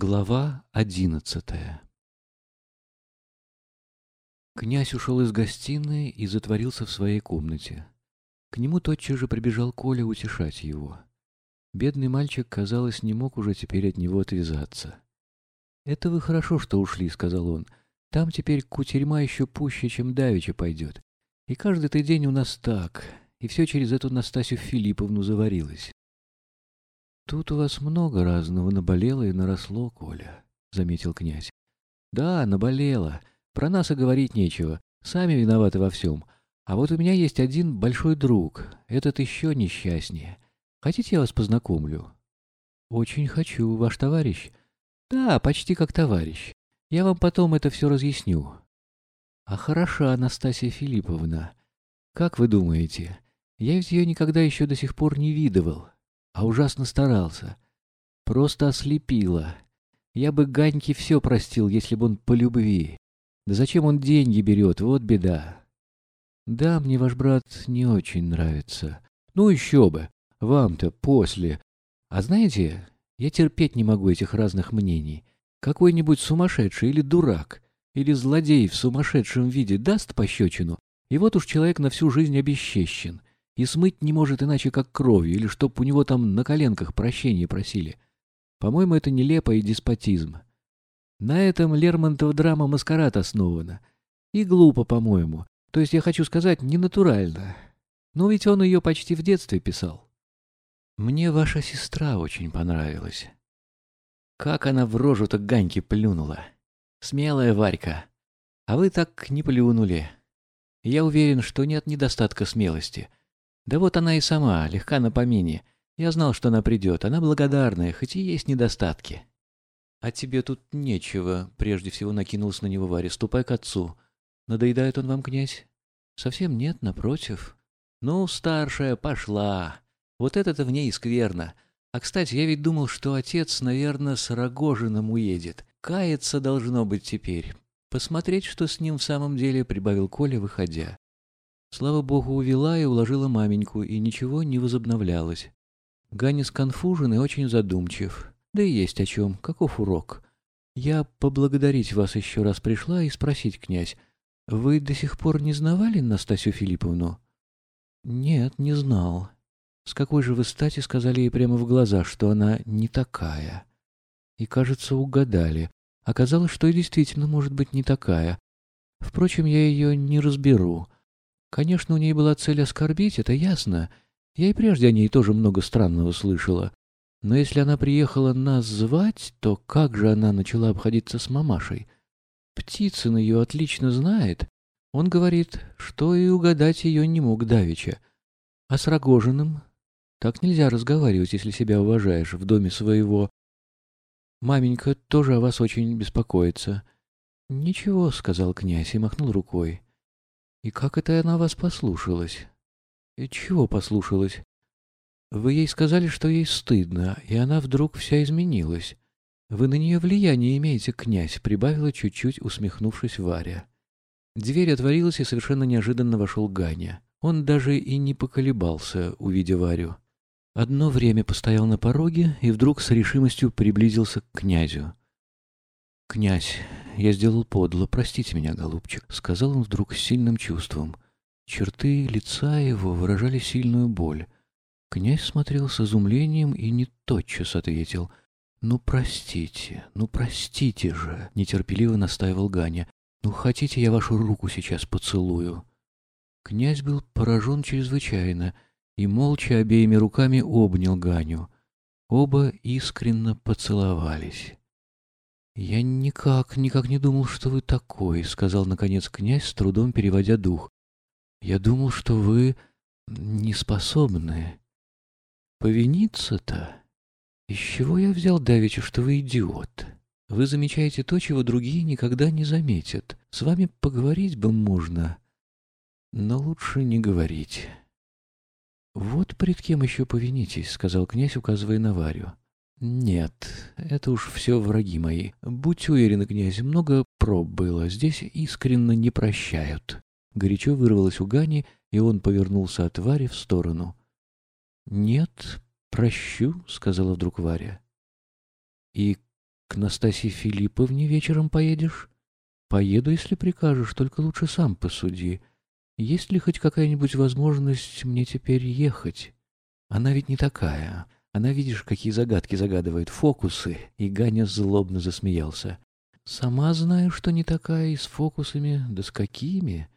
Глава одиннадцатая Князь ушел из гостиной и затворился в своей комнате. К нему тотчас же прибежал Коля утешать его. Бедный мальчик, казалось, не мог уже теперь от него отвязаться. «Это вы хорошо, что ушли», — сказал он. «Там теперь кутерьма еще пуще, чем давеча пойдет. И каждый ты день у нас так, и все через эту Настасью Филипповну заварилось. «Тут у вас много разного наболело и наросло, Коля», — заметил князь. «Да, наболело. Про нас и говорить нечего. Сами виноваты во всем. А вот у меня есть один большой друг. Этот еще несчастнее. Хотите, я вас познакомлю?» «Очень хочу. Ваш товарищ?» «Да, почти как товарищ. Я вам потом это все разъясню». «А хороша Анастасия Филипповна. Как вы думаете? Я ведь ее никогда еще до сих пор не видывал а ужасно старался. Просто ослепило. Я бы Ганьке все простил, если бы он по любви. Да зачем он деньги берет, вот беда. Да, мне ваш брат не очень нравится. Ну еще бы, вам-то после. А знаете, я терпеть не могу этих разных мнений. Какой-нибудь сумасшедший или дурак, или злодей в сумасшедшем виде даст пощечину, и вот уж человек на всю жизнь обесчещен и смыть не может иначе, как кровью, или чтоб у него там на коленках прощения просили. По-моему, это нелепо и деспотизм. На этом Лермонтов драма «Маскарад» основана. И глупо, по-моему. То есть, я хочу сказать, ненатурально. Но ведь он ее почти в детстве писал. Мне ваша сестра очень понравилась. Как она в рожу-то Ганьки плюнула. Смелая Варька. А вы так не плюнули. Я уверен, что нет недостатка смелости. Да вот она и сама, легка на помине. Я знал, что она придет. Она благодарная, хоть и есть недостатки. А тебе тут нечего, прежде всего накинулся на него Варя. Ступай к отцу. Надоедает он вам, князь? Совсем нет, напротив. Ну, старшая, пошла. Вот это-то в ней скверно. А, кстати, я ведь думал, что отец, наверное, с Рогожиным уедет. Каяться должно быть теперь. Посмотреть, что с ним в самом деле, прибавил Коля, выходя. Слава богу, увела и уложила маменьку, и ничего не возобновлялось. Ганя сконфужен и очень задумчив. Да и есть о чем. Каков урок? Я поблагодарить вас еще раз пришла и спросить, князь, вы до сих пор не знавали Настасью Филипповну? Нет, не знал. С какой же вы стати сказали ей прямо в глаза, что она не такая? И, кажется, угадали. Оказалось, что и действительно может быть не такая. Впрочем, я ее не разберу. Конечно, у ней была цель оскорбить, это ясно. Я и прежде о ней тоже много странного слышала. Но если она приехала нас звать, то как же она начала обходиться с мамашей? Птицын ее отлично знает. Он говорит, что и угадать ее не мог Давича. А с Рогожиным? Так нельзя разговаривать, если себя уважаешь в доме своего. Маменька тоже о вас очень беспокоится. Ничего, — сказал князь и махнул рукой. И как это она вас послушалась? И чего послушалась? Вы ей сказали, что ей стыдно, и она вдруг вся изменилась. Вы на нее влияние имеете, князь, прибавила чуть-чуть, усмехнувшись Варя. Дверь отворилась, и совершенно неожиданно вошел Ганя. Он даже и не поколебался, увидя Варю. Одно время постоял на пороге и вдруг с решимостью приблизился к князю. «Князь, я сделал подло, простите меня, голубчик», — сказал он вдруг с сильным чувством. Черты лица его выражали сильную боль. Князь смотрел с изумлением и не тотчас ответил. «Ну, простите, ну, простите же!» — нетерпеливо настаивал Ганя. «Ну, хотите, я вашу руку сейчас поцелую?» Князь был поражен чрезвычайно и молча обеими руками обнял Ганю. Оба искренно поцеловались. «Я никак, никак не думал, что вы такой», — сказал, наконец, князь, с трудом переводя дух. «Я думал, что вы не способны. Повиниться-то? Из чего я взял давеча, что вы идиот? Вы замечаете то, чего другие никогда не заметят. С вами поговорить бы можно, но лучше не говорить». «Вот пред кем еще повинитесь», — сказал князь, указывая на Варю. «Нет, это уж все враги мои. Будьте уверены, князь, много проб было. Здесь искренно не прощают». Горячо вырвалось у Гани, и он повернулся от Вари в сторону. «Нет, прощу», — сказала вдруг Варя. «И К Настасье Филипповне вечером поедешь? Поеду, если прикажешь, только лучше сам посуди. Есть ли хоть какая-нибудь возможность мне теперь ехать? Она ведь не такая. Она, видишь, какие загадки загадывает, фокусы. И Ганя злобно засмеялся. Сама знаю, что не такая и с фокусами, да с какими.